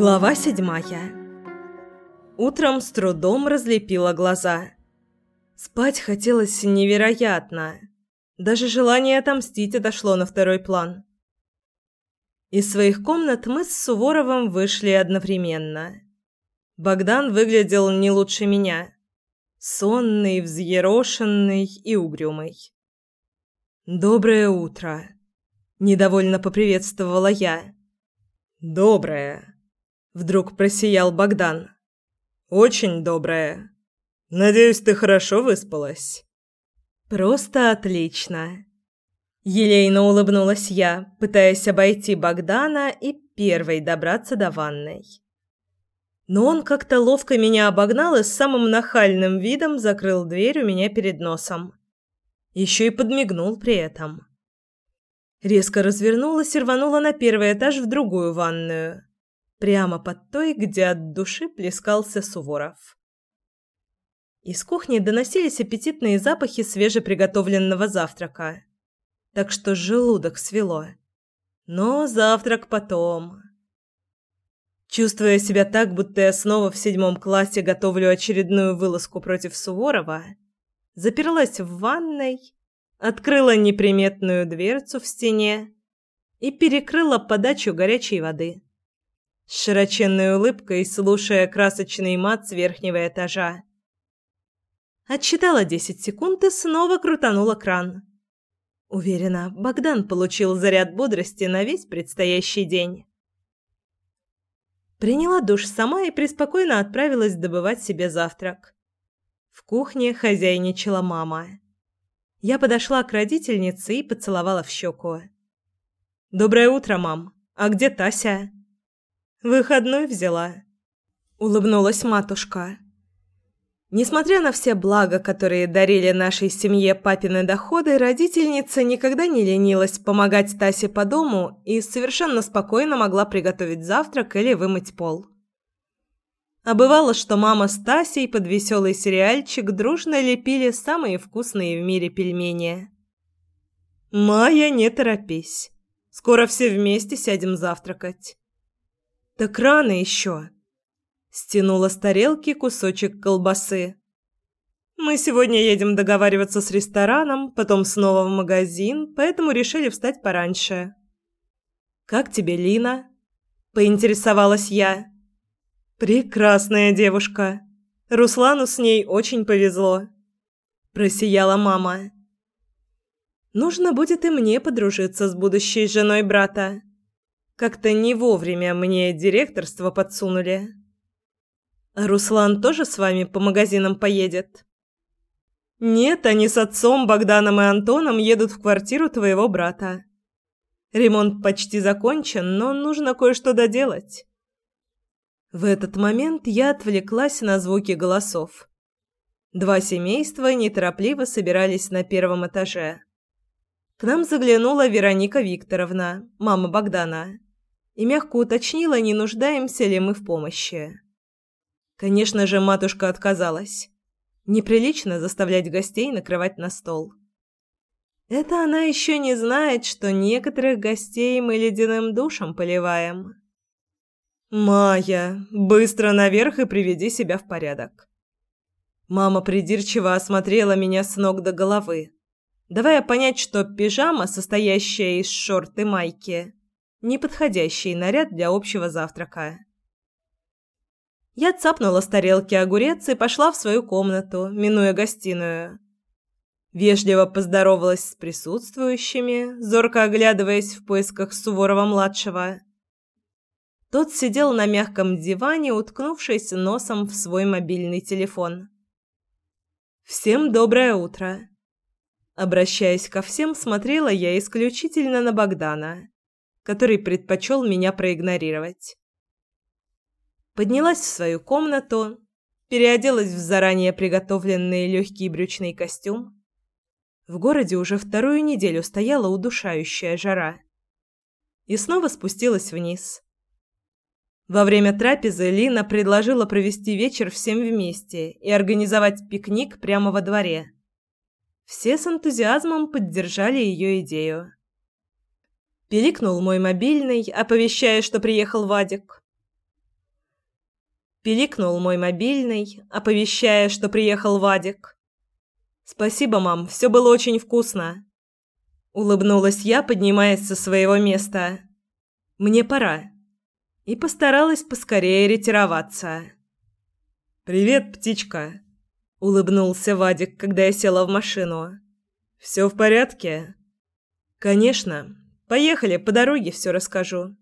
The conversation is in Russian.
Глава седьмая. Утром с трудом разлепила глаза. Спать хотелось невероятно. Даже желание отомстить отошло на второй план. Из своих комнат мы с Суворовым вышли одновременно. Богдан выглядел не лучше меня. Сонный, взъерошенный и угрюмый. «Доброе утро!» – недовольно поприветствовала я. «Доброе!» – вдруг просиял Богдан. «Очень доброе. Надеюсь, ты хорошо выспалась?» «Просто отлично!» Елейно улыбнулась я, пытаясь обойти Богдана и первой добраться до ванной. Но он как-то ловко меня обогнал и с самым нахальным видом закрыл дверь у меня перед носом. Еще и подмигнул при этом. Резко развернулась и рванула на первый этаж в другую ванную. Прямо под той, где от души плескался Суворов. Из кухни доносились аппетитные запахи свежеприготовленного завтрака. Так что желудок свело. Но завтрак потом. Чувствуя себя так, будто я снова в седьмом классе готовлю очередную вылазку против Суворова, заперлась в ванной, открыла неприметную дверцу в стене и перекрыла подачу горячей воды. С широченной улыбкой, слушая красочный мат с верхнего этажа. Отсчитала десять секунд и снова крутанула кран. Уверена, Богдан получил заряд бодрости на весь предстоящий день. Приняла душ сама и преспокойно отправилась добывать себе завтрак. В кухне хозяйничала мама. Я подошла к родительнице и поцеловала в щеку. «Доброе утро, мам. А где Тася?» «Выходной взяла», — улыбнулась матушка. Несмотря на все блага, которые дарили нашей семье папины доходы, родительница никогда не ленилась помогать Тасе по дому и совершенно спокойно могла приготовить завтрак или вымыть пол. А бывало, что мама с Тасей под веселый сериальчик дружно лепили самые вкусные в мире пельмени. «Майя, не торопись. Скоро все вместе сядем завтракать». «Так рано еще», Стянула с тарелки кусочек колбасы. Мы сегодня едем договариваться с рестораном, потом снова в магазин, поэтому решили встать пораньше. Как тебе Лина? поинтересовалась я. Прекрасная девушка. Руслану с ней очень повезло, просияла мама. Нужно будет и мне подружиться с будущей женой брата. Как-то не вовремя мне директорство подсунули. Руслан тоже с вами по магазинам поедет? Нет, они с отцом Богданом и Антоном едут в квартиру твоего брата. Ремонт почти закончен, но нужно кое-что доделать. В этот момент я отвлеклась на звуки голосов. Два семейства неторопливо собирались на первом этаже. К нам заглянула Вероника Викторовна, мама Богдана, и мягко уточнила, не нуждаемся ли мы в помощи. Конечно же, матушка отказалась. Неприлично заставлять гостей накрывать на стол. Это она еще не знает, что некоторых гостей мы ледяным душем поливаем. «Майя, быстро наверх и приведи себя в порядок». Мама придирчиво осмотрела меня с ног до головы, давая понять, что пижама, состоящая из шорт и майки, неподходящий наряд для общего завтрака. Я цапнула с тарелки огурец и пошла в свою комнату, минуя гостиную. Вежливо поздоровалась с присутствующими, зорко оглядываясь в поисках Суворова-младшего. Тот сидел на мягком диване, уткнувшись носом в свой мобильный телефон. «Всем доброе утро!» Обращаясь ко всем, смотрела я исключительно на Богдана, который предпочел меня проигнорировать поднялась в свою комнату, переоделась в заранее приготовленный легкий брючный костюм. В городе уже вторую неделю стояла удушающая жара. И снова спустилась вниз. Во время трапезы Лина предложила провести вечер всем вместе и организовать пикник прямо во дворе. Все с энтузиазмом поддержали ее идею. Пиликнул мой мобильный, оповещая, что приехал Вадик. Пиликнул мой мобильный, оповещая, что приехал Вадик. «Спасибо, мам, все было очень вкусно». Улыбнулась я, поднимаясь со своего места. «Мне пора». И постаралась поскорее ретироваться. «Привет, птичка», — улыбнулся Вадик, когда я села в машину. «Все в порядке?» «Конечно. Поехали, по дороге все расскажу».